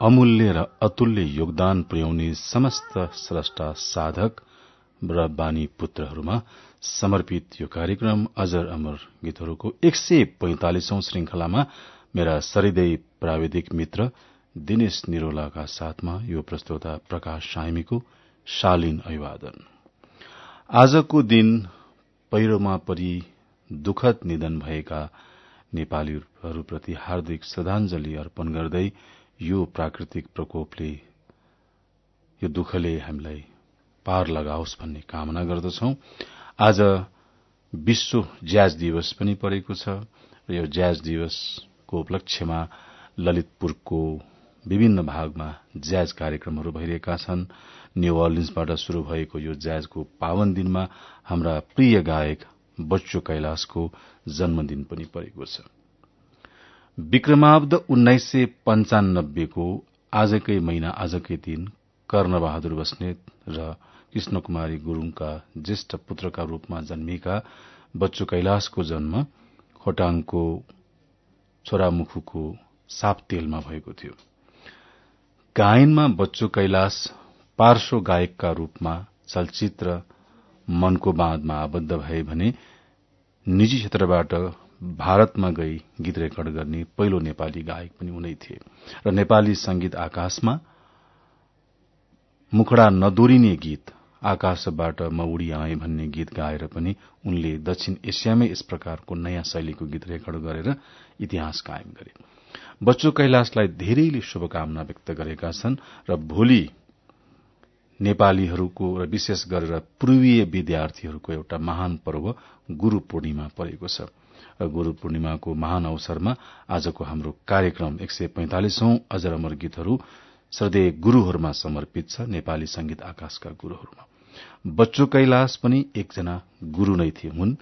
अमूल्य र अतुल्य योगदान पुर्याउने समस्त स्रष्टा साधक र बानी पुत्रहरूमा समर्पित यो कार्यक्रम अजर अमर गीतहरूको एक सय पैंतालिसौं श्रृंखलामा मेरा सरिदय प्राविधिक मित्र दिनेश निरोलाका साथमा यो प्रस्तोता प्रकाश साइमीको शालीन अभिवादन। आजको दिन पहिरोमा परि दुखद निधन भएका नेपालीहरूप्रति हार्दिक श्रद्धांजलि अर्पण गर्दै यो प्राकृतिक प्रकोपले यो दुःखले हामीलाई पार लगाओस् भन्ने कामना गर्दछौ। आज विश्व ज्याज दिवस पनि परेको छ र यो ज्याज दिवसको उपलक्ष्यमा ललितपुरको विभिन्न भागमा ज्याज कार्यक्रमहरू भइरहेका छन्। न्यू अर्लिन्सबाट शुरू भएको यो ज्याजको पावन दिनमा हाम्रा प्रिय गायक बच्चो कैलाशको जन्मदिन पनि परेको छ। विक्रमाब्द उन्नाइस सय पञ्चानब्बेको आजकै महिना आजकै दिन कर्णबहादुर बस्नेत र कृष्ण कुमारी गुरूङका ज्येष्ठ पुत्रका रूपमा जन्मिएका बच्चु कैलाशको जन्म खोटाङको छोरामुखुको सापतेलमा भएको थियो। गायनमा बच्चु कैलाश पार्श्व गायकका रूपमा चलचित्र मनको बाँधमा आबद्ध भए भने निजी क्षेत्रबाट भारतमा गई गीत रेकर्ड गर्ने पहिलो नेपाली गायक पनि उनै थिए। र नेपाली संगीत आकाशमा मुखडा नदोरिने गीत आकाशबाट म उडी आए भन्ने गीत गाएर पनि उनले दक्षिण एसियामै यस प्रकारको नयाँ शैलीको गीत रेकर्ड गरेर इतिहास कायम गरे। बच्चु कैलाशलाई धेरैले शुभकामना व्यक्त गरेका छन् र भोलि नेपालीहरूको र विशेष गरेर पूर्वीय विद्यार्थीहरूको एउटा महान पर्व गुरू पूर्णिमा परेको छ। गुरू पूर्णिमाको महान अवसरमा आजको हाम्रो कार्यक्रम एक सय पैंतालिसौं अजर अमर गीतहरू श्रद्धेय गुरूहरूमा समर्पित छ नेपाली संगीत आकाशका गुरूहरूमा। बच्चो कैलाश पनि एकजना गुरू नै थिए हुन्।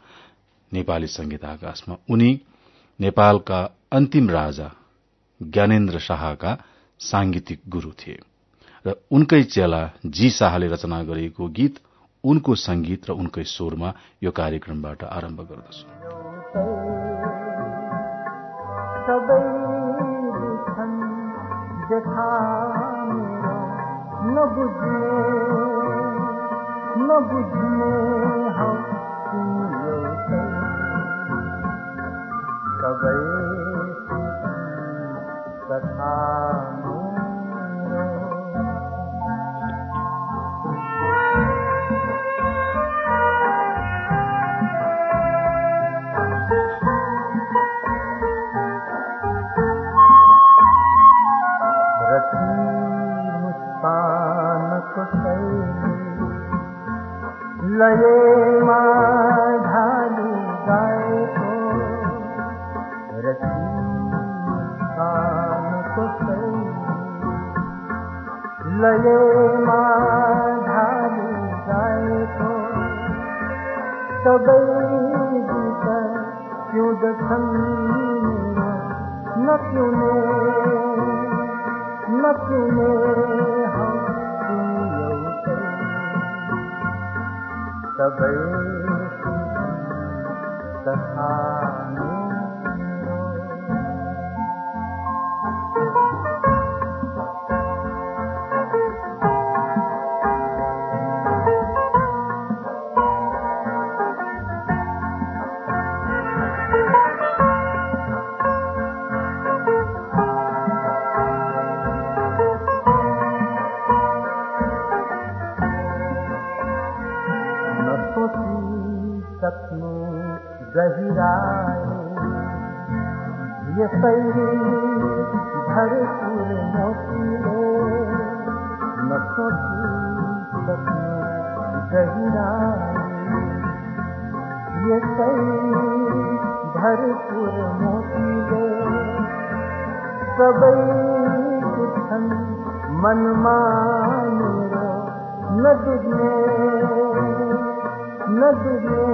नेपाली संगीत आकाशमा उनी नेपालका अन्तिम राजा ज्ञानेन्द्र शाहका सांगीतिक गुरू थिए। र उनकै चेला जी शाहले रचना गरिएको गीत उनको संगीत र उनकै स्वरमा यो कार्यक्रमबाट आरम्भ गर्दछु। न बुझे न बुझे सभई कथा ليي مان ڍالي ڳائي ٿو رکي ڪانه ڪو صحيح. ليي مان ڍالي ڳائي ٿو سڀئي گيت ڪيون دسندي نه ڪيون نه ڪيون सबै कहानी यसै भरपुर मोतीले नसोची सक्नु गहिराए यसै भरपुर मोतीले सबै छन् मनमा मेरो न डुब्ने न डुब्ने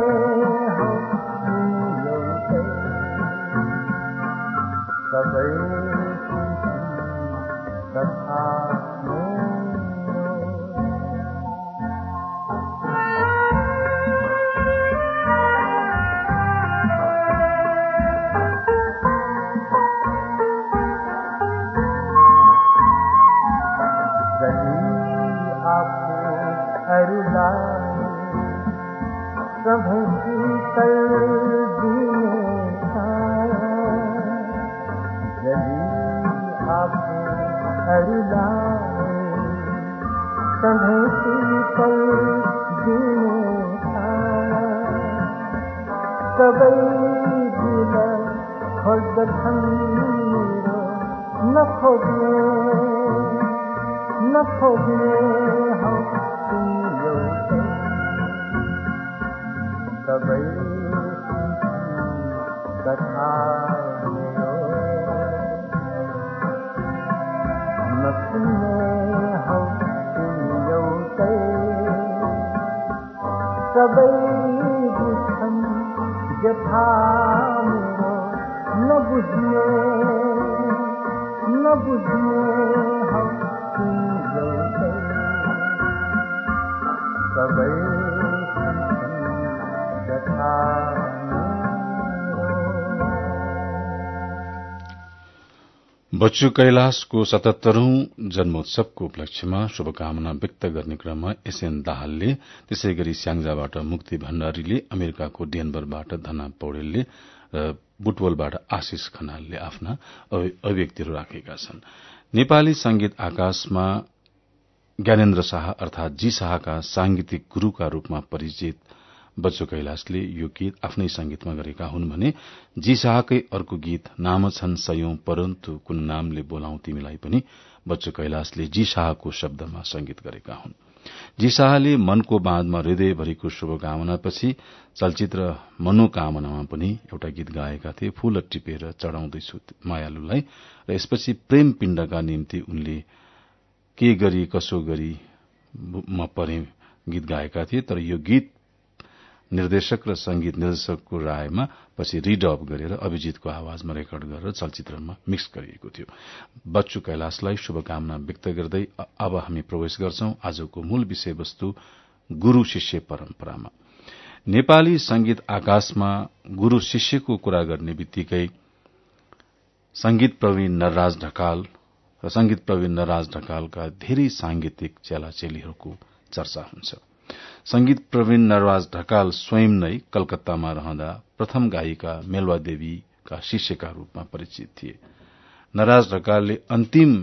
सधैँ शीतल। बच्चु कैलाशको सतहत्तरौं जन्मोत्सवको उपलक्ष्यमा शुभकामना व्यक्त गर्ने क्रममा एसएन दाहालले त्यसै गरी स्याङ्जाबाट मुक्ति भण्डारीले अमेरिकाको डेनबरबाट धना पौडेलले र बुटवलबाट आशिष खनालले आफ्ना अभिव्यक्तिहरू राखेका छन्। नेपाली संगीत आकाशमा ज्ञानेन्द्र शाह अर्थात जी शाहका सांगीतिक गुरूका रूपमा परिचित बच्चु कैलाशले यो गीत आफ्नै संगीतमा गरेका हुन् भने जी शाहकै अर्को गीत नाम छन् सयौं परन्तु कुन नामले बोलाउ तिमीलाई पनि बच्चु कैलाशले जी शाहको शब्दमा संगीत गरेका हुन्। जी शाहले मनको बाँधमा हृदयभरिको शुभकामनापछि चलचित्र मनोकामनामा पनि एउटा गीत गाएका थिए फूल टिपेर चढ़ाउँदैछु मायालुलाई र यसपछि प्रेम पिण्डका निम्ति उनले के गरी कसो गरी म परे गीत गाएका थिए तर यो गीत निर्देशक र संगीत निर्देशकको रायमा पछि रिडब गरेर अभिजितको आवाजमा रेकर्ड गरेर चलचित्रमा मिक्स गरिएको थियो। बच्चु कैलाशलाई शुभकामना व्यक्त गर्दै अब हामी प्रवेश गर्छौं आजको मूल विषयवस्तु गुरू शिष्य परम्परामा। नेपाली संगीत आकाशमा गुरू शिष्यको कुरा गर्ने बित्तिकै संगीत प्रवीण नरराज ढकाल र संगीत प्रवीण नरराज ढकालका धेरै सांगीतिक चेलाचेलीहरूको चर्चा हुन्छ। संगीत प्रवीण नरवाज ढकाल स्वयं नै कलकत्तामा रहँदा प्रथम गायिका मेलवा देवीका शिष्यका रूपमा परिचित थिए। नराज ढकालले अन्तिम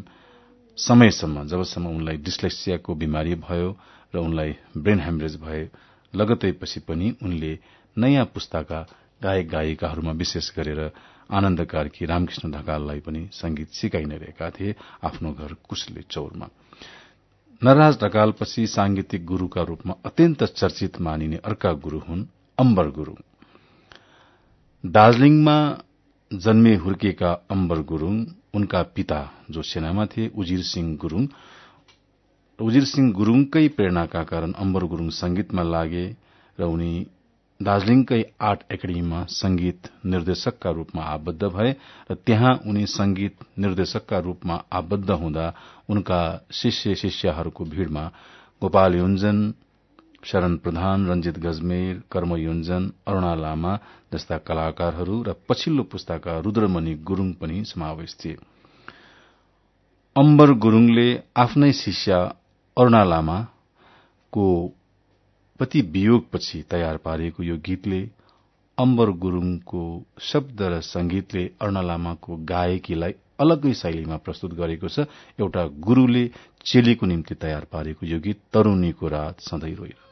समयसम्म जबसम्म उनलाई डिस्लेक्सियाको बिमारी भयो र उनलाई ब्रेन हेमरेज भए लगतै पछि पनि उनले नयाँ पुस्ताका गायक गायिकाहरूमा विशेष गरेर आनन्द कार्की रामकृष्ण ढकाललाई पनि संगीत सिकाइ नै रहेका थिए आफ्नो घर कुशले चौरमा। नरराज ढकालपछि सांगीतिक गुरूका रूपमा अत्यन्त चर्चित मानिने अर्का गुरू हुन् अम्बर गुरूङ दार्जीलिङमा जन्मे हुर्किएका अम्बर गुरूङ उनका पिता जो सेनामा थिए उजिर सिंह गुरूङ उजिर सिंह गुरूङकै प्रेरणाका कारण अम्बर गुरूङ संगीतमा लागे र उनी दार्जीलिङकै आर्ट एकाडेमीमा संगीत निर्देशकका रूपमा आबद्ध भए र त्यहाँ उनी संगीत निर्देशकका रूपमा आबद्ध हुँदा उनका शिष्य शिष्यहरूको भीड़मा गोपाल युञ्जन शरण प्रधान रंजित गजमेर कर्म युञ्जन अरूणा लामा जस्ता कलाकारहरू र पछिल्लो पुस्ताका रुद्रमणि गुरूङ पनि समावेश थिए। अम्बर गुरूङले आफ्नै शिष्य अरूणा लामाको पति वियोगपछि तयार पारिएको यो गीतले अम्बर गुरूङको शब्द र संगीतले अरूणा लामाको गायकीलाई अलग्गै शैलीमा प्रस्तुत गरेको छ। एउटा गुरूले चेलीको निम्ति तयार पारेको यो गीत तरूणीको रात सधैँ रोइरहन्छ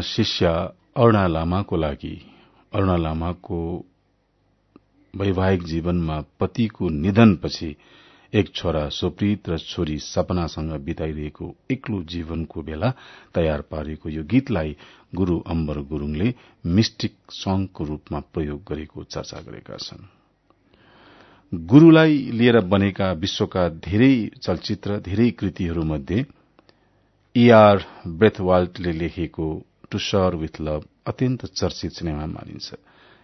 शिष्य अरूणा लामाको लागि अरूणा लामाको वैवाहिक जीवनमा पतिको निधनपछि एक छोरा सुप्रीत र छोरी सपनासँग बिताइरहेको एक्लो जीवनको बेला तयार पारेको यो गीतलाई गुरू अम्बर गुरूङले मिस्टिक सङको रूपमा प्रयोग गरेको चर्चा गरेका छन्। गुरूलाई लिएर बनेका विश्वका धेरै चलचित्र धेरै कृतिहरूमध्ये ईआर ब्रेथवाल्टले लेखेको टु सर विथ लभ अत्यन्त चर्चित सिनेमा मानिन्छ।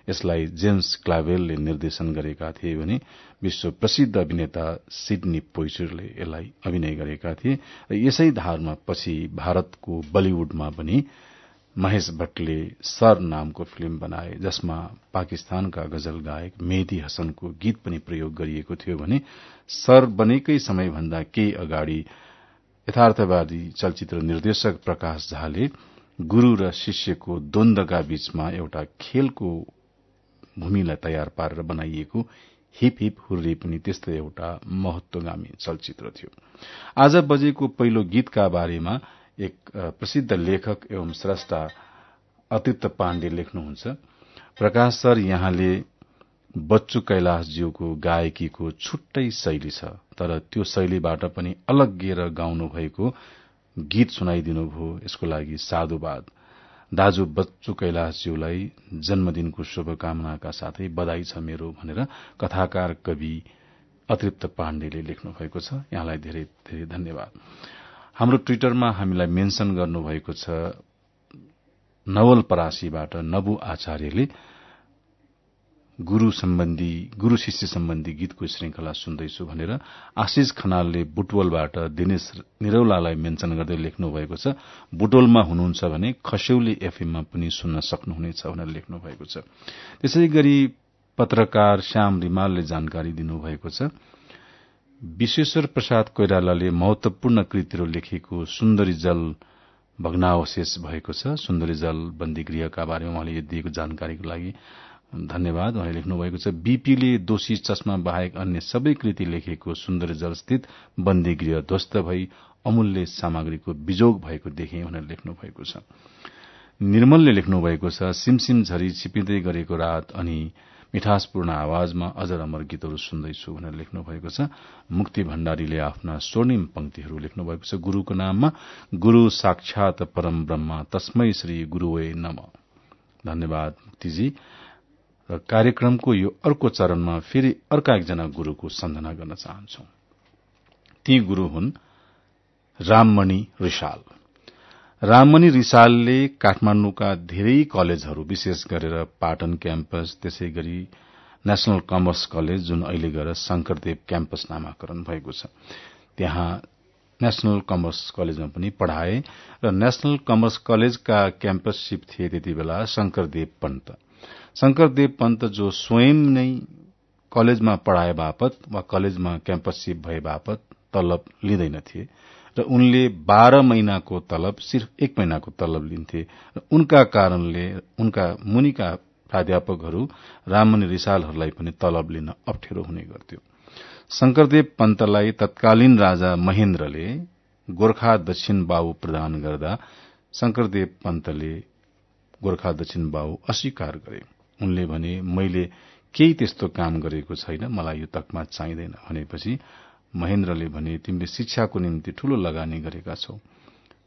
यसलाई जेम्स क्लावेलले निर्देशन गरेका थिए भने विश्व प्रसिद्ध अभिनेता सिडनी पोइचरले यसलाई अभिनय गरेका थिए र यसै धारमा पछि भारतको बलिउडमा पनि महेश भट्टले सर नामको फिल्म बनाए जसमा पाकिस्तानका गजल गायक मेहदी हसनको गीत पनि प्रयोग गरिएको थियो भने सर बनेकै समयभन्दा केही अगाडि यथार्थवादी चलचित्र निर्देशक प्रकाश झाले गुरू र शिष्यको द्वन्दका बीचमा एउटा खेलको भूमिलाई तयार पारेर बनाइएको हिप हिप हुर्री पनि त्यस्तै एउटा महत्वगामी चलचित्र थियो। आज बजेको पहिलो गीतका बारेमा एक प्रसिद्ध लेखक एवं स्रष्टा अतित्य पाण्डे लेख्नुहुन्छ। प्रकाश सर यहाँले बच्चु कैलाशज्यूको गायकीको छुट्टै शैली छ तर त्यो शैलीबाट पनि अलग्गिएर गाउनु भएको गीत सुनाइदिनुभयो यसको लागि साधुवाद। दाजु बच्चु कैलाशज्यूलाई जन्मदिनको शुभकामनाका साथै बधाई छ मेरो भनेर कथाकार कवि अतृप्त पाण्डेले लेख्नु भएको छ। यहाँलाई धेरै धेरै धन्यवाद। हाम्रो ट्विटरमा हामीलाई मेन्शन गर्नुभएको छ नवलपरासीबाट नबु आचार्यले गुरू सम्बन्धी गुरू शिष्य सम्बन्धी गीतको श्रृंखला सुन्दैछु भनेर आशिष खनालले बुटवलबाट दिनेश निरौलालाई मेन्शन गर्दै लेख्नु भएको छ। बुटवलमा हुनुहुन्छ भने खस्यौली एफएममा पनि सुन्न सक्नुहुनेछ भनेर लेख्नु भएको छ। त्यसै गरी पत्रकार श्याम रिमालले जानकारी दिनुभएको छ। विश्वेश्वर प्रसाद कोइरालाले महत्वपूर्ण कृतिहरू लेखेको सुन्दरी जल भग्नावशेष भएको छ। सुन्दरी जल बन्दीगृहका बारेमा उहाँले दिएको जानकारीको लागि धन्यवाद। उहाँले लेख्नु भएको छ बीपीले दोषी चस्मा बाहेक अन्य सबै कृति लेखेको सुन्दर जलस्थित बन्दीगृह ध्वस्त भई अमूल्य सामग्रीको बिजोग भएको देखे भनेर लेख्नु भएको छ। निर्मलले लेख्नु भएको छ सिमसिम झरी छिपिँदै गरेको रात अनि मिठासपूर्ण आवाजमा अजर अमर गीतहरू सुन्दैछु भनेर लेख्नु भएको छ। मुक्ति भण्डारीले आफ्ना स्वर्णिम पंक्तिहरू लेख्नु भएको छ। गुरूको नाममा गुरू साक्षात परम ब्रह्म तस्मै श्री गुरूवे नम। धन्यवाद मुक्तिजी। कार्यक्रमको यो अर्को चरणमा फेरि अर्का एकजना गुरूको सम्झना गर्न चाहन्छौ। ती गुरू हुन् राममणि रिसाल। राममणि रिसालले काठमाण्डुका धेरै कलेजहरू विशेष गरेर पाटन क्याम्पस त्यसै गरी नेशनल कमर्स कलेज जुन अहिले गएर शंकरदेव क्याम्पस नामाकरण भएको छ। त्यहाँ नेशनल कमर्स कलेजमा पनि पढ़ाए र नेशनल कमर्स कलेजका क्याम्पसशिप थिए त्यति बेला शंकरदेव पन्त। शंकरदेव पन्त जो स्वयं नै कलेजमा पढ़ाए बापत वा कलेजमा क्याम्पसशिप भए बापत तलब लिँदैनथे र उनले बाह्र महिनाको तलब सिर्फ एक महिनाको तलब लिन्थे र उनका कारणले उनका मुनिका प्राध्यापकहरू राममणि रिसालहरूलाई पनि तलब लिन अप्ठ्यारो हुने गर्थ्यो। शंकरदेव पन्तलाई तत्कालीन राजा महेन्द्रले गोर्खा दक्षिण बाबु प्रदान गर्दा शंकरदेव पन्तले गोर्खा दक्षिण बाबु अस्वीकार गरे। उनले भने मैले केही त्यस्तो काम गरेको छैन मलाई यो तकमा चाहिँदैन। भनेपछि महेन्द्रले भने तिमीले शिक्षाको निम्ति ठूलो लगानी गरेका छौ।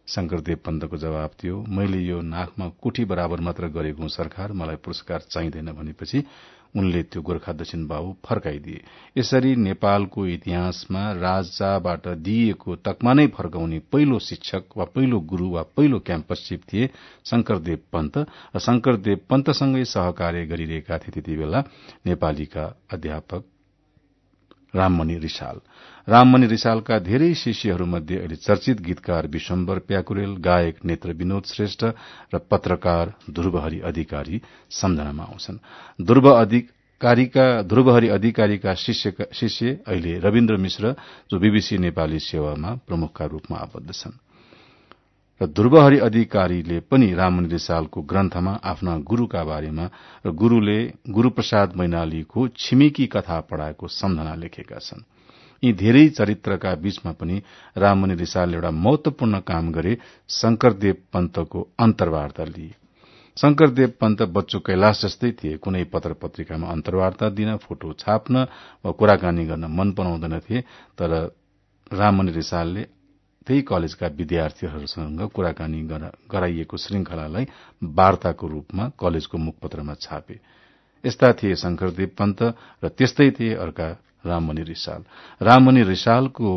शंकरदेव पन्तको जवाब थियो मैले यो नाकमा कुठी बराबर मात्र गरेको सरकार मलाई पुरस्कार चाहिँदैन। भनेपछि उनले त्यो गोर्खा दक्षिण बाबु फर्काइदिए। यसरी नेपालको इतिहासमा राजाबाट दिइएको तकमा नै फर्काउने पहिलो शिक्षक वा पहिलो गुरू वा पहिलो क्याम्पसशिप थिए शंकरदेव पन्त र शंकरदेव पन्तसँगै सहकार्य गरिरहेका थिए त्यति बेला नेपालीका अध्यापक राममणि रिसाल। राममणि रिसालका धेरै शिष्यहरूमध्ये अहिले चर्चित गीतकार विश्वम्बर प्याकुरेल गायक नेत्र विनोद श्रेष्ठ र पत्रकार ध्रुवहरि अधिकारी सम्झनामा आउँछन्। ध्रुवहरि अधिकारीका शिष्य अहिले रविन्द्र मिश्र जो बीबीसी नेपाली सेवामा प्रमुखका रूपमा आबद्ध छन्। र ध्रुवहरि अधिकारीले पनि राममणि रिसालको ग्रन्थमा आफ्ना गुरूका बारेमा र गुरूले गुरूप्रसाद मैनालीको छिमेकी कथा पढ़ाएको सम्झना लेखेका छन्। यी धेरै चरित्रका बीचमा पनि राममणि रिसाल एउटा महत्वपूर्ण काम गरे शंकरदेव पन्तको अन्तर्वार्ता लिए। शंकरदेव पन्त बच्चु कैलाश जस्तै थिए। कुनै पत्र पत्रिकामा अन्तर्वार्ता दिन फोटो छाप्न वा कुराकानी गर्न मन पराउँदैनथे तर राममणि रिसालले त्यही कलेजका विद्यार्थीहरूसँग कुराकानी गराइएको श्रृंखलालाई वार्ताको रूपमा कलेजको मुखपत्रमा छापे। यस्ता थिए शंकरदेव पन्त र त्यस्तै थिए अर्का राममणि रिसाल। राममणि रिसालको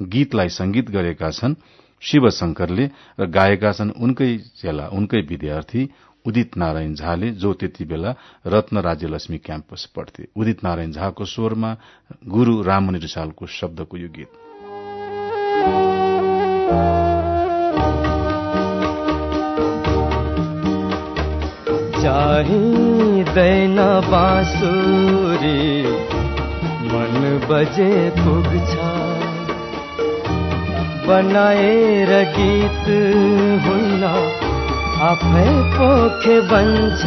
गीतलाई संगीत गरेका छन् शिव शंकरले र गाएका छन् उनकै चेला उनकै विद्यार्थी उदित नारायण झाले जो त्यति बेला रत्न राज्यलक्ष्मी क्याम्पस पढ्थे। उदित नारायण झाको स्वरमा गुरू राममणि रिसालको शब्दको यो गीत। चाहिँदैन बाँसुरी मन बजे पुग्छ बनाएर गीत हुन्न आफै पोखे बन्छ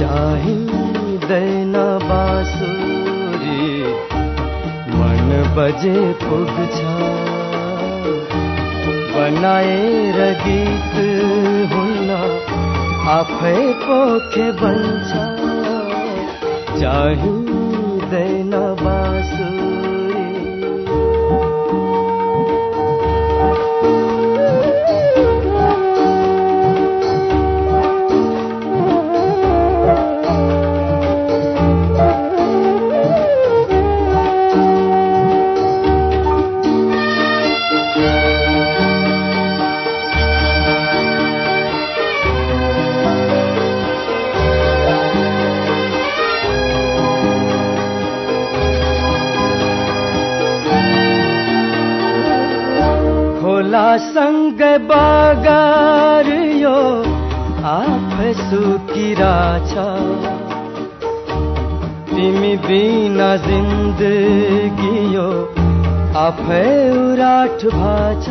चाहिँदैन बाँसुरी मन बजे पुग्छ बनाएर गीत हुन्न आफै पोखे बन्छ चाहिँदैन बाँसुरी सँग बगार यो आफै सुकिरहेछ तिमी बिना जिन्दगी यो आफै उराठ भाछ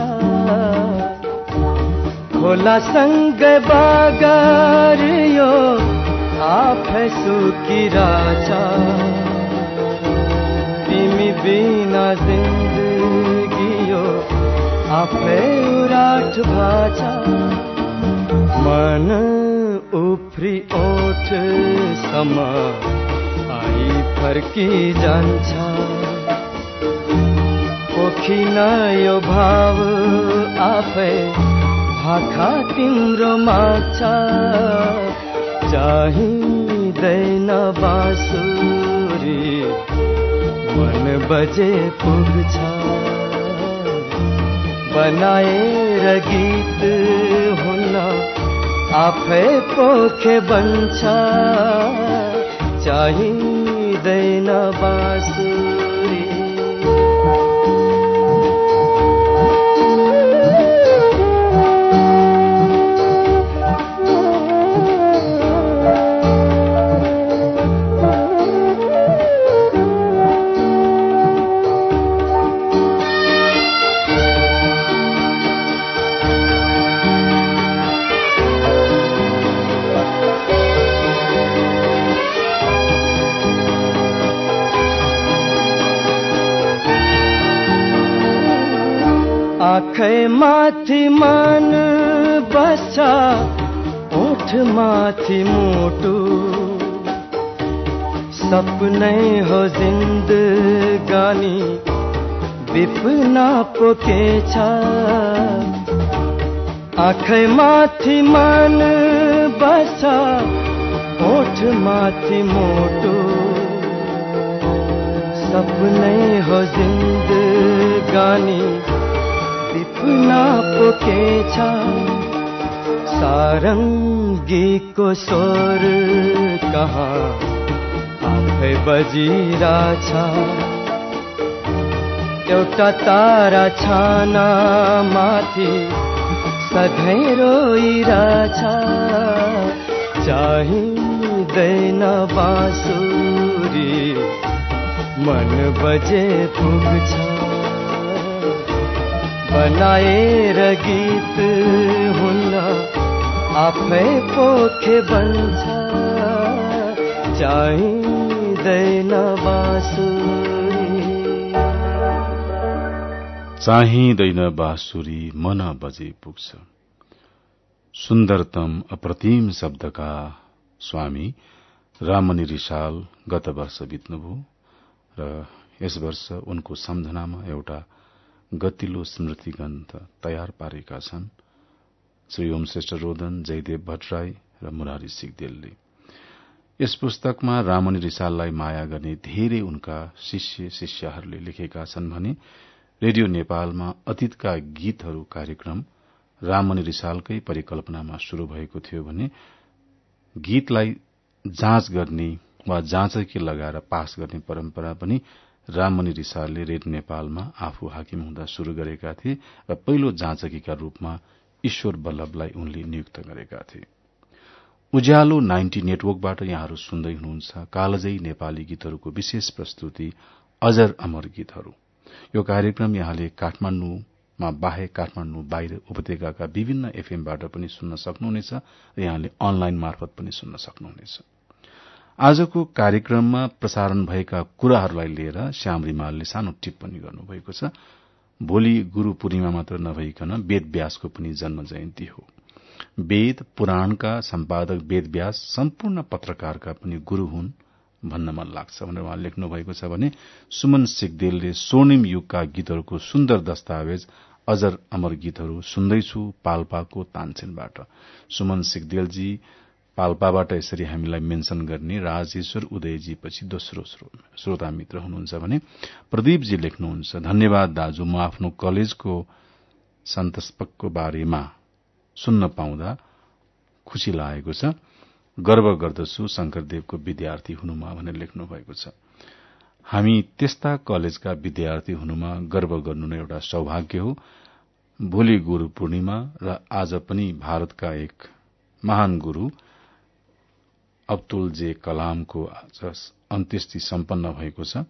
खोलासँग बगार यो आफै सुकिरहेछ तिमी बिना जिन्दगी आफै उराठ भाछ मन उफ्री सम आई फर्की जान्छ पोखिन यो भाव आफै भाखा तिम्रो माछा। चाहिँदैन बाँसुरी मन बजे पुग्छ बनाएर गीत हुन आफै पोखे बन्छ चाहिँदैन बाँसुरी। आँखै माथि मन बस्छ ओठ माथि मुटु। सपनै हो जिन्दगानी विपना पोकेछ। आँखै माथि मन बस्छ ओठ माथि मुटु। सपनै हो जिन्दगानी विपना पोकेछ सारङ्गीको स्वर कहाँ? आफै बजिरहेछ। एउटा तारा छाना माथि सधैँ रोइरहेछ। चाहिँदैन बाँसुरी मन बजे पुग्छ। बनाएर गीत हुन्न आफै पोखे बन्छ चाहिँदैन बाँसुरी। चाहिँदैन बाँसुरी मन बजे पुग्छ। सुन्दरतम अप्रतिम शब्दका स्वामी रामनी रिसाल गत वर्ष बित्नुभयो र यस वर्ष उनको सम्झनामा एउटा गतिलो स्मृति ग्रन्थ तयार पारेका छन्। श्री ओम श्रेष्ठ रोदन जयदेव भट्टराई र मुरारी सिगदेलले। यस पुस्तकमा रामनी रिसाललाई माया गर्ने धेरै उनका शिष्य शिष्याहरूले लेखेका छन् भने रेडियो नेपालमा अतीतका गीतहरू कार्यक्रम रामनी रिसालकै परिकल्पनामा शुरू भएको थियो भने गीतलाई जाँच गर्ने वा जाँचकी लगाएर पास गर्ने परम्परा पनि राममणि रिसालले रेड नेपालमा आफू हाकिम हुँदा शुरू गरेका थिए र पहिलो जाँचकीका रूपमा ईश्वर बल्लभलाई उनले नियुक्त गरेका थिए। उज्यालो नाइन्टी नेटवर्कबाट यहाँहरू सुन्दै हुनुहुन्छ कालजै नेपाली गीतहरूको विशेष प्रस्तुति अजर अमर गीतहरू। यो कार्यक्रम यहाँले काठमाण्डुमा बाहेक काठमाण्डु बाहिर उपत्यकाका विभिन्न एफएमबाट पनि सुन्न सक्नुहुनेछ र यहाँले अनलाइन मार्फत पनि सुन्न सक्नुहुनेछ। आजको कार्यक्रममा प्रसारण भएका कुराहरूलाई लिएर श्याम रिमालले सानो टिप्पणी गर्नुभएको छ। भोलि गुरू पूर्णिमा मात्र नभइकन वेद व्यासको पनि जन्म जयन्ती हो। वेद पुराणका सम्पादक वेद व्यास सम्पूर्ण पत्रकारका पनि गुरू हुन् भन्न मन लाग्छ भनेर उहाँ लेख्नु भएको छ भने सुमन सिगदेलले स्वर्णिम युगका गीतहरूको सुन्दर दस्तावेज अजर अमर गीतहरू सुन्दैछु पाल्पाको तानसेनबाट। सुमन सिगदेलजी पाल्पाबाट यसरी हामीलाई मेन्सन गर्ने राजेश्वर उदयजी पछि दोस्रो श्रोता मित्र हुनुहुन्छ भने प्रदीपजी लेख्नुहुन्छ धन्यवाद दाजु म आफ्नो कलेजको सन्तस्पकको बारेमा सुन्न पाउँदा खुशी लागेको छ। गर्व गर्दछु शंकरदेवको विद्यार्थी हुनुमा भनेर लेख्नु भएको छ। हामी त्यस्ता कलेजका विद्यार्थी हुनुमा गर्व गर्नु नै एउटा सौभाग्य हो। भोलि गुरू पूर्णिमा र आज पनि भारतका एक महान गुरू अब्दुल जे कलामको अन्त्येष्टि सम्पन्न भएको छ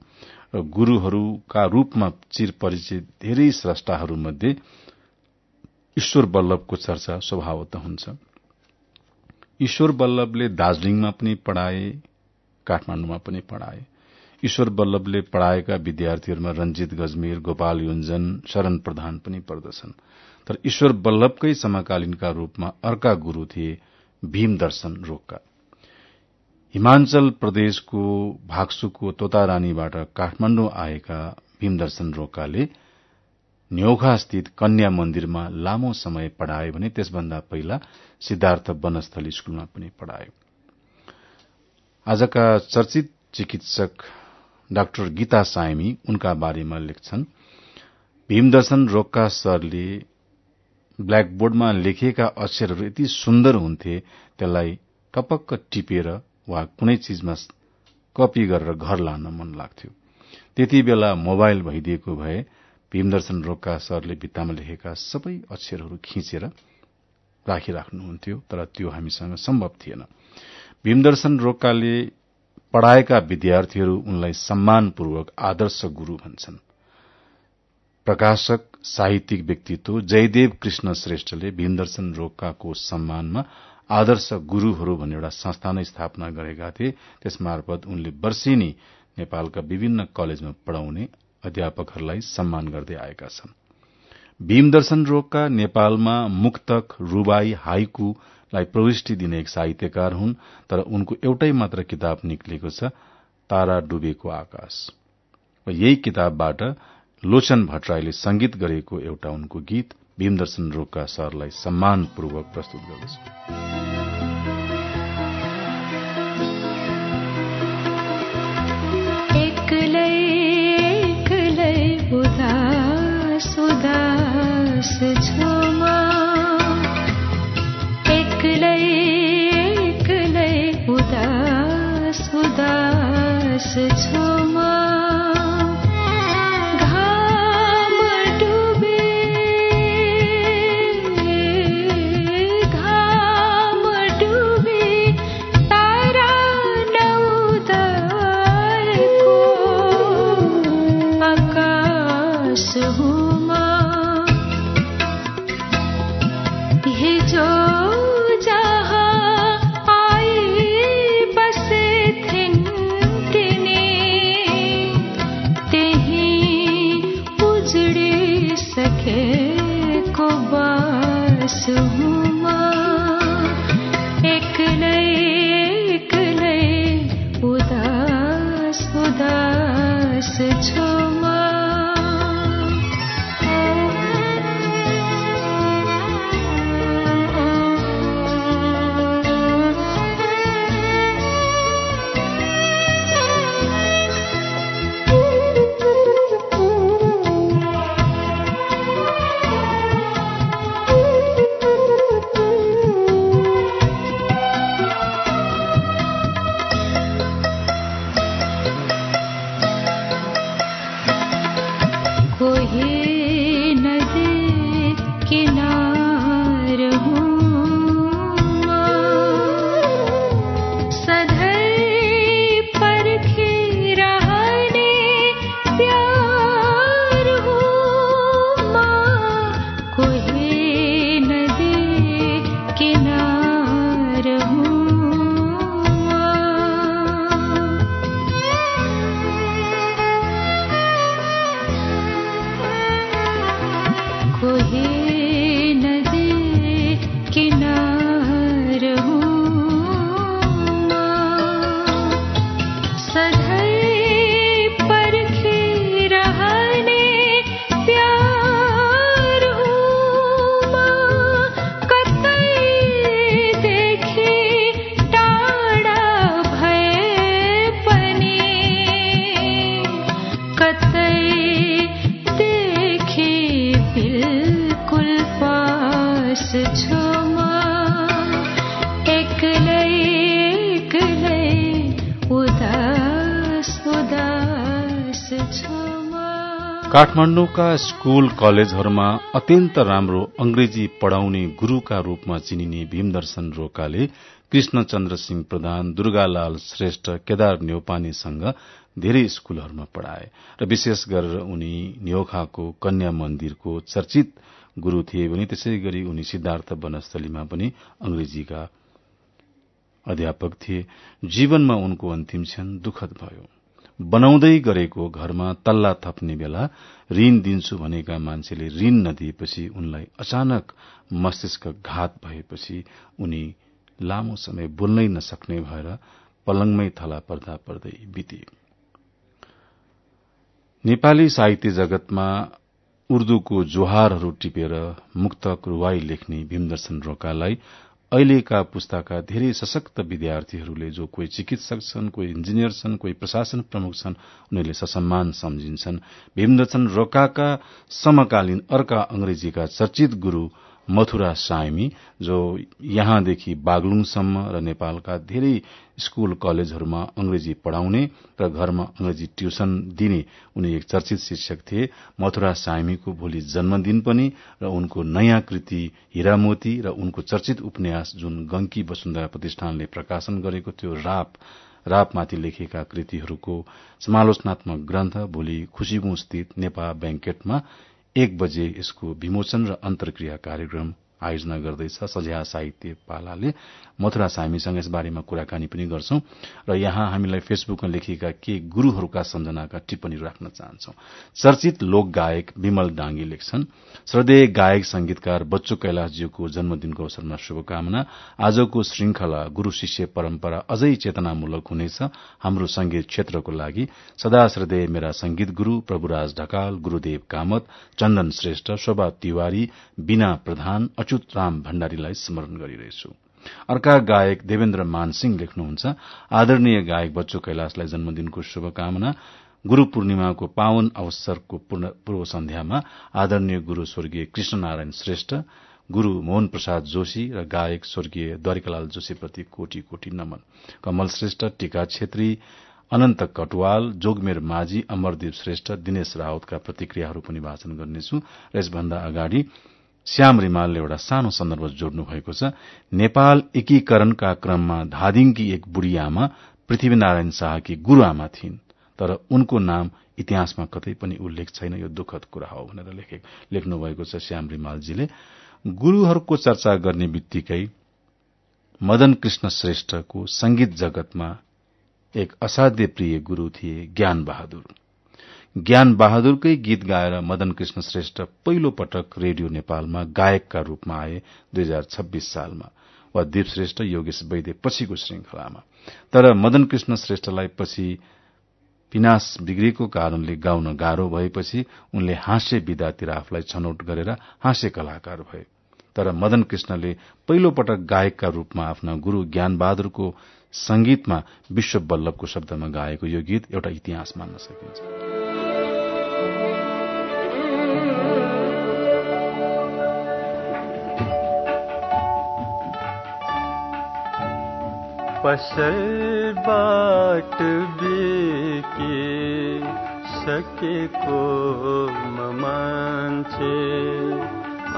र गुरूहरूका रूपमा चिर परिचित धेरै स्रष्टाहरूमध्ये ईश्वर बल्लभको चर्चा स्वभावत हुन्छ। ईश्वर बल्लभले दार्जीलिङमा पनि पढ़ाए काठमाण्डुमा पनि पढ़ाए। ईश्वर बल्लभले पढ़ाएका विद्यार्थीहरूमा रंजित गजमेर गोपाल योन्जन शरण प्रधान पनि पर्दछन्। तर ईश्वर बल्लभकै समकालीनका रूपमा अर्का गुरू थिए भीम दर्शन रोक्का। हिमाञ्चल प्रदेशको भाग्सुको तोतारानीबाट काठमाण्डु आएका भीमदर्शन रोकाले न्यौखा स्थित कन्या मन्दिरमा लामो समय पढ़ाए भने त्यसभन्दा पहिला सिद्धार्थ वनस्थली स्कूलमा पनि पढ़ाए आजका चर्चित चिकित्सक डाक्टर गीता सायमी उनका बारेमा लेख्छन् भीमदर्शन रोक्का सरले ब्ल्याकबोर्डमा लेखिएका अक्षरहरू यति सुन्दर हुन्थे त्यसलाई टपक्क टिपेर वा कुनै चीजमा कपी गरेर घर लान मन लाग्थ्यो। त्यति बेला मोबाइल भइदिएको भए भीमदर्शन रोक्का सरले भित्तामा लेखेका सबै अक्षरहरू खिचेर राखिराख्नुहुन्थ्यो तर त्यो हामीसँग सम्भव थिएन। भीमदर्शन रोक्काले पढ़ाएका विद्यार्थीहरू उनलाई सम्मानपूर्वक आदर्श गुरू भन्छन्। प्रकाशक साहित्यिक व्यक्तित्व जयदेव कृष्ण श्रेष्ठले भीमदर्शन रोक्काको सम्मानमा आदर्श गुरूहरू भन्ने एउटा संस्था नै स्थापना गरेका थिए। त्यसमार्फत उनले वर्षेनी नेपालका विभिन्न कलेजमा पढ़ाउने अध्यापकहरूलाई सम्मान गर्दै आएका छन्। भीमदर्शन रोगका नेपालमा मुक्तक रूबाई हाइकुलाई प्रविष्टि दिने एक साहित्यकार हुन् तर उनको एउटै मात्र किताब निक्लेको छ तारा डुबेको आकाश। यही किताबबाट लोचन भट्टराईले संगीत गरेको एउटा उनको गीत भीमदर्शन रोगका सरलाई सम्मानपूर्वक प्रस्तुत गर्दछु। काठमाडौँका स्कूल कलेजहरूमा अत्यन्त राम्रो अंग्रेजी पढ़ाउने गुरूका रूपमा चिनिने भीमदर्शन रोकाले कृष्णचन्द्र सिंह प्रधान दुर्गालाल श्रेष्ठ केदार न्यौपानेसँग धेरै स्कूलहरूमा पढ़ाए र विशेष गरेर उनी न्यौखाको कन्या मन्दिरको चर्चित गुरू थिए भने त्यसै गरी उनी सिद्धार्थ वनस्थलीमा पनि अंग्रेजीका अध्यापक थिए। जीवनमा उनको अन्तिम क्षण दुखद भयो। बनाउँदै गरेको घरमा तल्ला थप्ने बेला ऋण दिन्छु भनेका मान्छेले ऋण नदिएपछि उनलाई अचानक मस्तिष्क घात भएपछि उनी लामो समय बोल्नै नसक्ने भएर पलङमै थला पर्दा पर्दै बिते। नेपाली साहित्य जगतमा उर्दूको जोहारहरू टिपेर मुक्तक रुवाई लेख्ने भीमदर्शन रोकालाई अहिलेका पुस्ताका धेरै सशक्त विद्यार्थीहरूले जो कोही चिकित्सक छन् कोही इन्जिनियर छन् कोही प्रशासन प्रमुख छन् उनीहरूले ससम्मान सम्झिन्छन्। भीमदर्शन रोकाका समकालीन अर्का अंग्रेजीका चर्चित गुरू मथुरा साइमी जो यहाँदेखि बागलुङसम्म र नेपालका धेरै स्कूल कलेजहरूमा अंग्रेजी पढ़ाउने र घरमा अंग्रेजी ट्युसन दिने उनी एक चर्चित शिक्षक थिए। मथुरा साइमीको भोलि जन्मदिन पनि र उनको नयाँ कृति हिरामोती र उनको चर्चित उपन्यास जुन गंकी वसुन्धरा प्रतिष्ठानले प्रकाशन गरेको थियो राप रापमाथि लेखेका कृतिहरूको समालोचनात्मक ग्रन्थ भोलि खुशीगुँ स्थित नेपाल ब्याङ्केटमा एक बजे यसको विमोचन र अन्तर्क्रिया कार्यक्रम आयोजना गर्दैछ सझ्या साहित्य पालाले। मथुरा सामीसँग यस बारेमा कुराकानी पनि गर्छौं र यहाँ हामीलाई फेसबुकमा लेखिएका केही गुरूहरूका सम्झनाका टिप्पणीहरू राख्न चाहन्छौ। चर्चित लोक गायक विमल डांगी लेख्छन् श्रद्धेय गायक संगीतकार बच्चु कैलाशज्यूको जन्मदिनको अवसरमा शुभकामना आजको श्रृंखला गुरू शिष्य परम्परा अझै चेतनामूलक हुनेछ हाम्रो संगीत क्षेत्रको लागि। सदा श्रद्धेय मेरा संगीत गुरू प्रभुराज ढकाल गुरूदेव कामत चन्दन श्रेष्ठ शोभा तिवारी बीना प्रधान अच्युत राम भण्डारीलाई स्मरण गरिरहेछु। अर्का गायक देवेन्द्र मानसिंह लेख्नुहुन्छ आदरणीय गायक बच्चु कैलाशलाई जन्मदिनको शुभकामना। गुरू पूर्णिमाको पावन अवसरको पूर्व सन्ध्यामा आदरणीय गुरू स्वर्गीय कृष्णनारायण श्रेष्ठ गुरू मोहन प्रसाद जोशी र गायक स्वर्गीय द्वारिकालाल जोशीप्रति कोटी कोटी नमन। कमल श्रेष्ठ टीका छेत्री अनन्त कटवाल जोगमेर माझी अमरदीप श्रेष्ठ दिनेश रावतका प्रतिक्रियाहरू पनि वाचन गर्नेछु। र यसभन्दा अगाडि श्याम रिमालले एउटा सानो सन्दर्भ जोड्नु भएको छ। नेपाल एकीकरणका क्रममा धादिङकी एक बुढी आमा पृथ्वीनारायण शाहकी गुरूआमा थिइन्। तर उनको नाम इतिहासमा कतै पनि उल्लेख छैन। यो दुःखद कुरा हो भनेर लेख्नु भएको छ श्याम रिमालजीले गुरूहरूको चर्चा गर्ने बित्तिकै मदन कृष्ण श्रेष्ठको संगीत जगतमा एक असाध्य प्रिय गुरू थिए ज्ञान बहादुर ज्ञान बहादुरकै गीत गाएर मदन कृष्ण श्रेष्ठ पहिलो पटक रेडियो नेपालमा गायकका रूपमा आए दुई हजार छब्बीस सालमा। वा दीप श्रेष्ठ योगेश वैद्य पछिको श्रृंखलामा तर मदन कृष्ण श्रेष्ठलाई पछि विनाश बिग्रेको कारणले गाउन गाह्रो भएपछि उनले हाँस्य विधातिर आफूलाई छनौट गरेर हाँस्य कलाकार भए। तर मदन कृष्णले पहिलो पटक गायकका रूपमा आफ्ना गुरू ज्ञान बहादुरको संगीतमा विश्व वल्लभको शब्दमा गाएको यो गीत एउटा इतिहास मान्न सकिन्छ। पसल बाट बेके सकेको मान्छे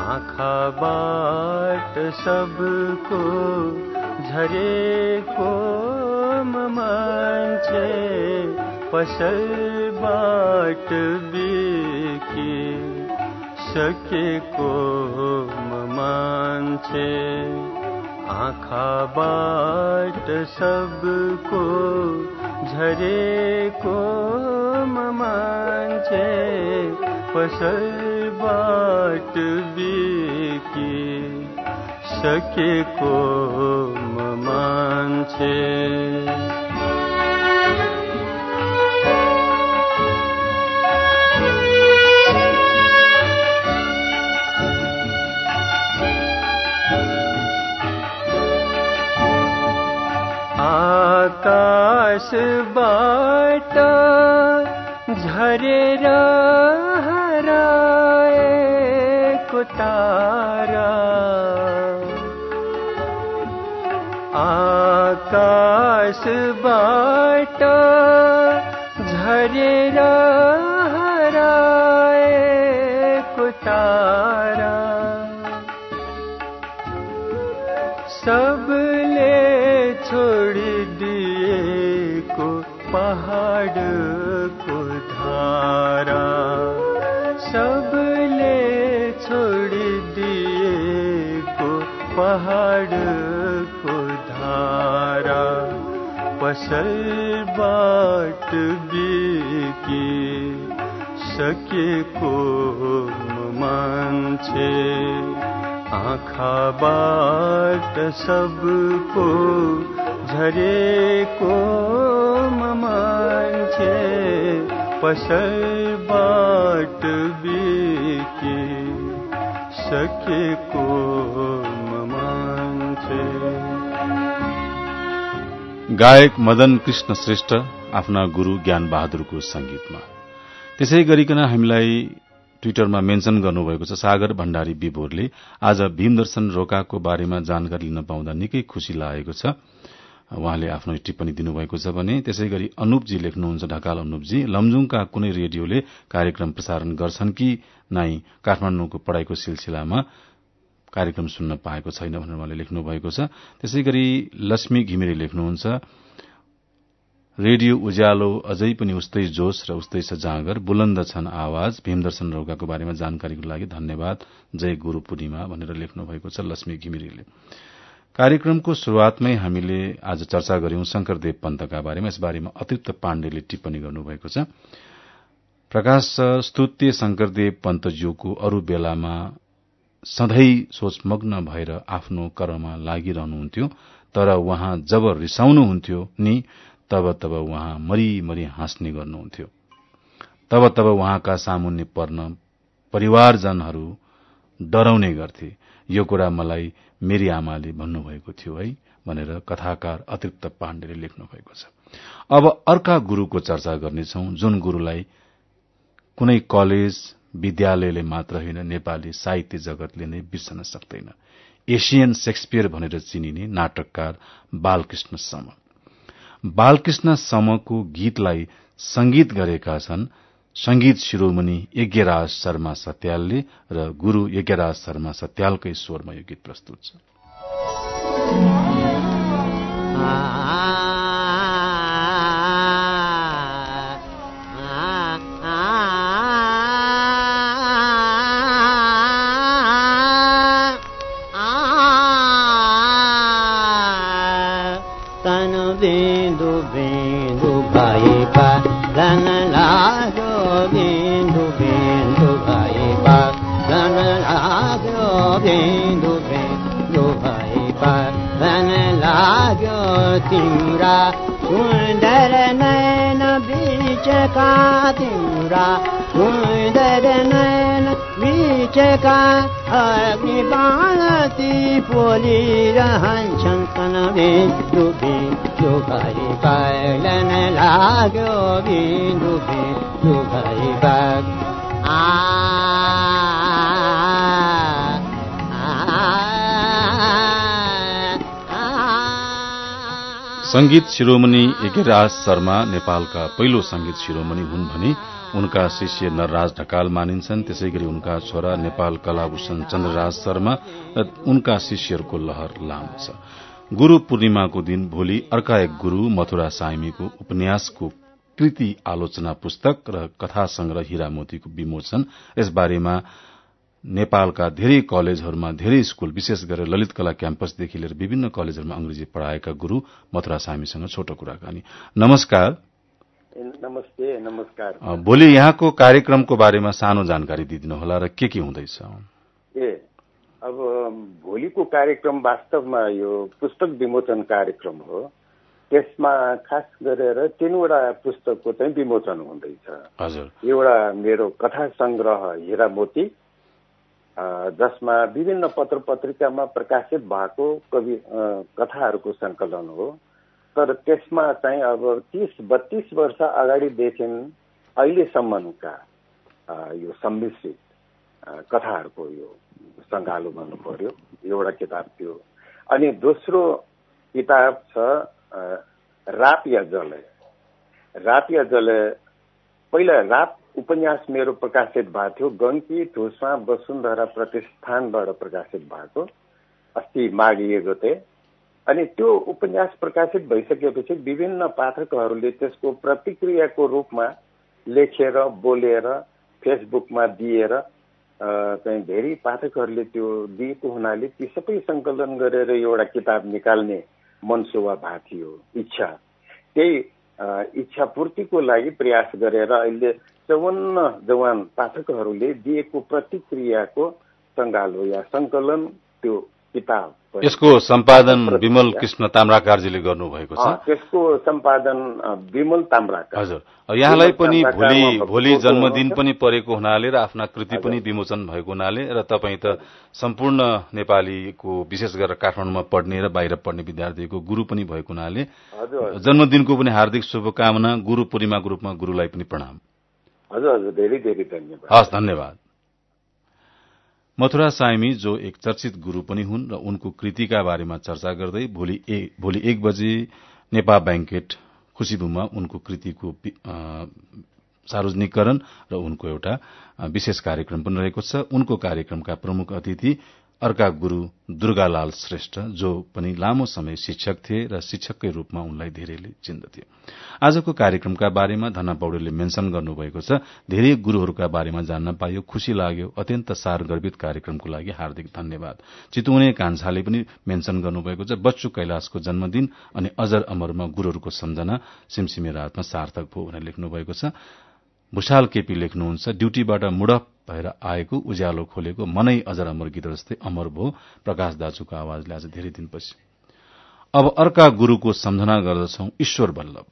आँखाबाट सबको झरेको मान्छे पसलबाट बेके सकेको मान्छे। आँखाबाट सबको झरेको मान्छे। पसलबाट बिकी सकेको मान्छे। आकाशबाट झरेर हराएको तारा। आकाशबाट झरेर पहाडको धारा सबले छोडिदिएको पहाडको धारा पसलबाट बिकी सकेको मान्छे आँखाबाट सबको झरेको बिकी सकेको म मान्छे गायक मदन कृष्ण श्रेष्ठ आफ्ना गुरू ज्ञान बहादुरको संगीतमा त्यसै गरिकन हामीलाई ट्विटरमा मेन्शन गर्नुभएको छ सागर भण्डारी विभोरले आज भीमदर्शन रोकाको बारेमा जानकारी लिन पाउँदा निकै खुशी लागेको छ। उहाँले आफ्नो टिप्पणी दिनुभएको छ भने त्यसै गरी अनुपजी लेख्नुहुन्छ ढकाल अनुपजी लमजुङका कुनै रेडियोले कार्यक्रम प्रसारण गर्छन् कि नै काठमाण्डुको पढ़ाईको सिलसिलामा कार्यक्रम सुन्न पाएको छैन भनेर उहाँले लेख्नु भएको छ। त्यसै गरी लक्ष्मी घिमिरे लेख्नुहुन्छ रेडियो उज्यालो अझै पनि उस्तै जोश र उस्तै छ जाँगर बुलन्द छन् आवाज भीमदर्शन रौकाको बारेमा जानकारीको लागि धन्यवाद जय गुरू पूर्णिमा भनेर लेख्नु भएको छ लक्ष्मी घिमिरेले। कार्यक्रमको शुरूआतमै हामीले आज चर्चा गर्यौं शंकरदेव पन्तका बारेमा। यसबारेमा अतिरिक्त पाण्डेले टिप्पणी गर्नुभएको छ। प्रकाश स्तुत्य शंकरदेव पन्तज्यूको अरू बेलामा सधैँ सोचमग्न भएर आफ्नो कर्ममा लागिरहनुहुन्थ्यो तर उहाँ जब रिसाउनुहुन्थ्यो नि तब तब उहाँ मरिमरि हाँस्ने गर्नुहुन्थ्यो। तब तब उहाँका सामुन्ने पर्न परिवारजनहरू डराउने गर्थे। यो कुरा मलाई मेरी आमाले भन्नुभएको थियो है भनेर कथाकार अतिरिक्त पाण्डेले लेख्नु भएको छ। अब अर्का गुरूको चर्चा गर्नेछौ जुन गुरूलाई कुनै कलेज विद्यालयले मात्र होइन नेपाली साहित्य जगतले नै बिर्सन सक्दैन। एसियन शेक्सपियर भनेर चिनिने नाटककार बालकृष्ण सम। बालकृष्ण समको गीतलाई संगीत गरेका छन् संगीत शिरोमणि यज्ञराज शर्मा सत्यालले र गुरू यज्ञराज शर्मा सत्यालकै स्वरमा यो गीत प्रस्तुत छ। तन बिन्दु तिम्रा सुन्दर नयन बीचका तिम्रा सुन्दर नयन बीचका अग्निबाणति पोली रहन्छन् कनवे रन बीजका तम्रा कुण्डरन लाग्यो बोली भि पलनो दुरी संगीत शिरोमणि यज्ञराज शर्मा नेपालका पहिलो संगीत शिरोमणि हुन् भने उनका शिष्य नरराज ढकाल मानिन्छन्। त्यसै गरी उनका छोरा नेपाल कलाभूषण चन्द्रराज शर्मा र उनका शिष्यहरूको लहर लामो छ। गुरू पूर्णिमाको दिन भोलि अर्का एक गुरू मथुरा साइमीको उपन्यासको कृति आलोचना पुस्तक र कथा संग्रह हीरा मोतीको विमोचन यसबारेमा नेपालका धेरै कलेजहरूमा धेरै स्कूल विशेष गरेर ललित कला क्याम्पसदेखि लिएर विभिन्न कलेजहरूमा अंग्रेजी पढ़ाएका गुरू मथुरा सामीसँग छोटो कुराकानी। नमस्कार। नमस्ते नमस्कार। भोलि यहाँको कार्यक्रमको बारेमा सानो जानकारी दिइदिनुहोला र के के हुँदैछ? ए अब भोलिको कार्यक्रम वास्तवमा यो पुस्तक विमोचन कार्यक्रम हो। त्यसमा खास गरेर तीनवटा पुस्तकको चाहिँ विमोचन हुँदैछ। हजुर। एउटा मेरो कथा संग्रह हिरा मोती अ, जसमा विभिन्न पत्र पत्रिकामा प्रकाशित भएको कवि कथाहरूको संकलन हो। तर त्यसमा चाहिँ अब तिस बत्तीस वर्ष अगाडिदेखि अहिलेसम्मका यो सम्मिश्रित कथाहरूको यो सङ्गालो भन्नु पर्यो। एउटा किताब त्यो। अनि दोस्रो किताब छ राप या जलय। राप या जलय पहिला राप उपन्यास मेरो प्रकाशित भएको थियो। गङ्की ठुसमा वसुन्धरा प्रतिष्ठानबाट प्रकाशित भएको। अस्ति माघ गते अनि त्यो उपन्यास प्रकाशित भइसकेपछि विभिन्न पाठकहरूले त्यसको प्रतिक्रियाको रूपमा लेखेर बोलेर फेसबुकमा दिएर चाहिँ धेरै पाठकहरूले त्यो दिएको हुनाले ती सबै सङ्कलन गरेर एउटा किताब निकाल्ने मनसुवा भएको थियो इच्छा। त्यही इच्छा पूर्तिको लागि प्रयास गरेर अहिले चौवन्न जवान पाठकहरूले दिएको प्रतिक्रियाको सङ्गालो या त्यो किताब यसको सम्पादन विमल कृष्ण ताम्राकारजीले गर्नुभएको छ। त्यसको सम्पादन विमल ताम्राकार। हजुर। यहाँलाई पनि भोलि भोलि जन्मदिन पनि परेको हुनाले र आफ्ना कृति पनि विमोचन भएको हुनाले र तपाईँ त सम्पूर्ण नेपालीको विशेष गरेर काठमाडौँमा पढ्ने र बाहिर पढ्ने विद्यार्थीको गुरू पनि भएको हुनाले जन्मदिनको पनि हार्दिक शुभकामना गुरू पूर्णिमाको रूपमा गुरूलाई पनि प्रणाम। हजुर हजुर। धेरै धेरै धन्यवाद। हस् धन्यवाद। मथुरा साइमी जो एक चर्चित गुरू पनि हुन् र उनको कृतिका बारेमा चर्चा गर्दै भोलि एक बजे नेपाल ब्याङ्केट खुशीबुममा उनको कृतिको सार्वजनिकरण र उनको एउटा विशेष कार्यक्रम पनि रहेको छ। उनको कार्यक्रमका प्रमुख अतिथि अर्का गुरू दुर्गालाल श्रेष्ठ जो पनि लामो समय शिक्षक थिए र शिक्षककै रूपमा उनलाई धेरैले चिन्दथे आजको कार्यक्रमका बारेमा धना पौडेलले मेन्सन गर्नुभएको छ। धेरै गुरूहरूका बारेमा जान्न पाइयो खुशी लाग्यो अत्यन्त सार गर्वित कार्यक्रमको लागि हार्दिक धन्यवाद। चितुउने कान्छाले पनि मेन्सन गर्नुभएको छ बच्चु कैलाशको जन्मदिन अनि अजर अमरमा गुरूहरूको सम्झना सिमसिमे रातमा सार्थक भयो भनेर लेख्नु भएको छ। भूषाल केपी लेख्नुहुन्छ ड्यूटीबाट मुडप भएर आएको उज्यालो खोलेको मनै अजर अमर गीत जस्तै अमर भो प्रकाश दाजुको आवाजले आज धेरै दिनपछि अब अर्का गुरूको सम्झना गर्दछौ ईश्वर बल्लभ।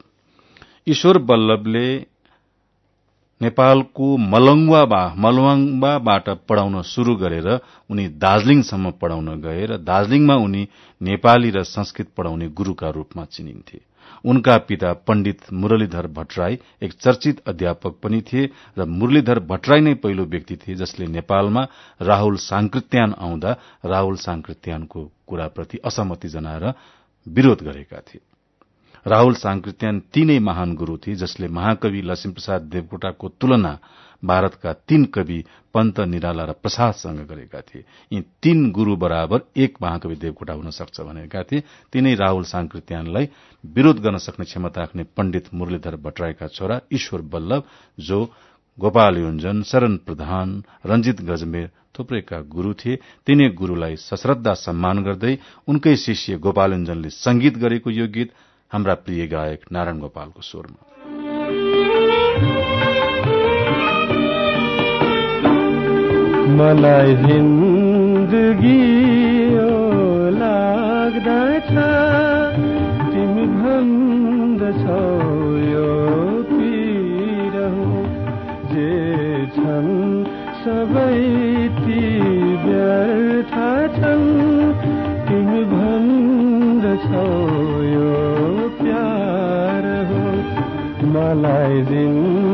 ईश्वर बल्लभले नेपालको मलङ्वा मलवाङबाट पढ़ाउन शुरू गरेर उनी दार्जीलिङसम्म पढ़ाउन गए र दार्जीलिङमा उनी नेपाली र संस्कृत पढ़ाउने गुरूका रूपमा चिनिन्थे। उनका पिता पण्डित मुरलीधर भट्टराई एक चर्चित अध्यापक पनि थिए र मुरलीधर भट्टराई नै पहिलो व्यक्ति थिए जसले नेपालमा राहुल सांकृत्यान आउँदा राहुल सांकृत्यानको कुराप्रति असहमति जनाएर विरोध गरेका थिए। राहुल सांकृत्यान तीनै महान गुरू थिए जसले महाकवि लक्ष्मीप्रसाद देवकोटाको तुलना भारतका तीन कवि पन्त निराला र प्रसादसँग गरेका थिए। यी तीन गुरू बराबर एक महाकवि देवकोटा हुन सक्छ भनेका थिए। तिनै राहुल सांकृत्यानलाई विरोध गर्न सक्ने क्षमता राख्ने पण्डित मुरलीधर भट्टराईका छोरा ईश्वर बल्लभ जो गोपाल योन्जन शरण प्रधान रंजित गजमेर थुप्रैका गुरू थिए। तिनै गुरूलाई सश्रद्धा सम्मान गर्दै उनकै शिष्य गोपाल संगीत गरेको यो गीत। हाम्रा प्रिय गायक नारायण गोपालको स्वरमा। मलाई जिन्दगी लाग्दछ। तिमी भन्दछौ यो पिरहु जे छन् सबै ती व्यर्थ छन्। तिमी भन्दछौ यो प्यार हो। मलाई जिन्दगी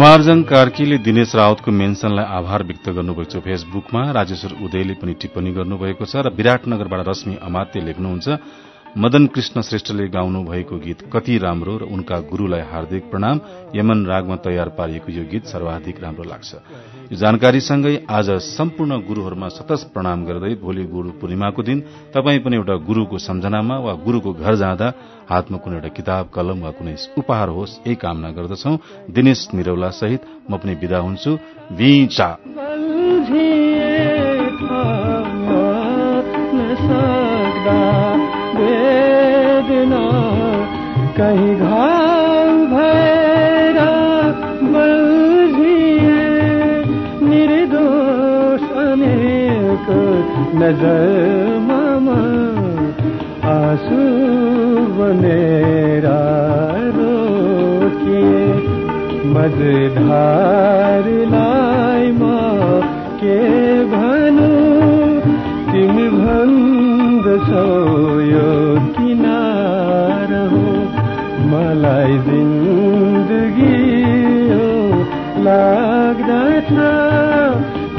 कुमारजङ कार्कीले दिनेश रावतको मेन्सनलाई आभार व्यक्त गर्नुभएको छ। फेसबुकमा राजेश्वर उदयले पनि टिप्पणी गर्नुभएको छ र विराटनगरबाट रश्मि अमात्य लेख्नुहुन्छ मदन कृष्ण श्रेष्ठले गाउनु भएको गीत कति राम्रो र उनका गुरूलाई हार्दिक प्रणाम। यमन रागमा तयार पारिएको यो गीत सर्वाधिक राम्रो लाग्छ। यो जानकारीसँगै आज सम्पूर्ण गुरूहरूमा सतस प्रणाम गर्दै भोलि गुरू पूर्णिमाको दिन। तपाई पनि एउटा गुरूको सम्झनामा वा गुरूको घर जाँदा हातमा कुनै एउटा किताब कलम वा कुनै उपहार होस् यही कामना गर्दछौ। दिनेश निरौला सहित म पनि विदा हुन्छु। नजर मामा आंसू बनेरा रोकिए। मझधारलाई म के भनु तिमी भन्दछौ यो किनार हो। मलाई जिन्दगी लाग्दछ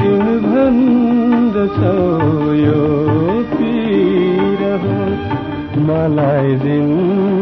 तिमी भन्दछौ यो पिर हो। मलाई जिन्दगी